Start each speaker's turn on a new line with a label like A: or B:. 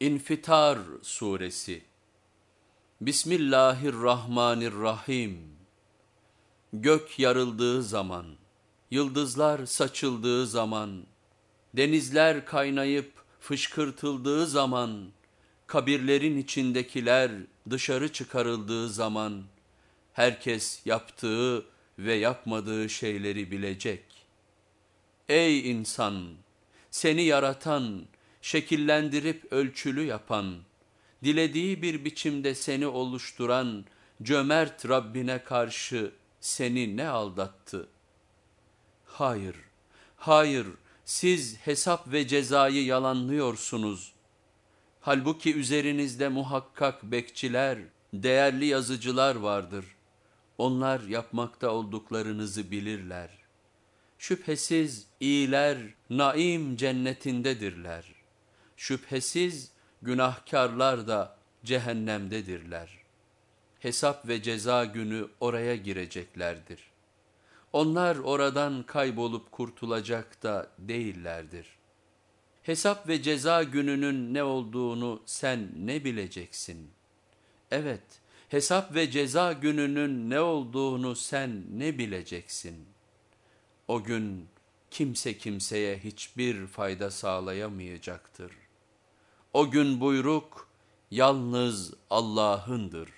A: İnfitar Suresi Bismillahirrahmanirrahim Gök yarıldığı zaman, yıldızlar saçıldığı zaman, denizler kaynayıp fışkırtıldığı zaman, kabirlerin içindekiler dışarı çıkarıldığı zaman, herkes yaptığı ve yapmadığı şeyleri bilecek. Ey insan! Seni yaratan, şekillendirip ölçülü yapan, dilediği bir biçimde seni oluşturan cömert Rabbine karşı seni ne aldattı? Hayır, hayır, siz hesap ve cezayı yalanlıyorsunuz. Halbuki üzerinizde muhakkak bekçiler, değerli yazıcılar vardır. Onlar yapmakta olduklarınızı bilirler. Şüphesiz iyiler naim cennetindedirler. Şüphesiz günahkarlar da cehennemdedirler. Hesap ve ceza günü oraya gireceklerdir. Onlar oradan kaybolup kurtulacak da değillerdir. Hesap ve ceza gününün ne olduğunu sen ne bileceksin? Evet, hesap ve ceza gününün ne olduğunu sen ne bileceksin? O gün kimse kimseye hiçbir fayda sağlayamayacaktır. O gün buyruk yalnız Allah'ındır.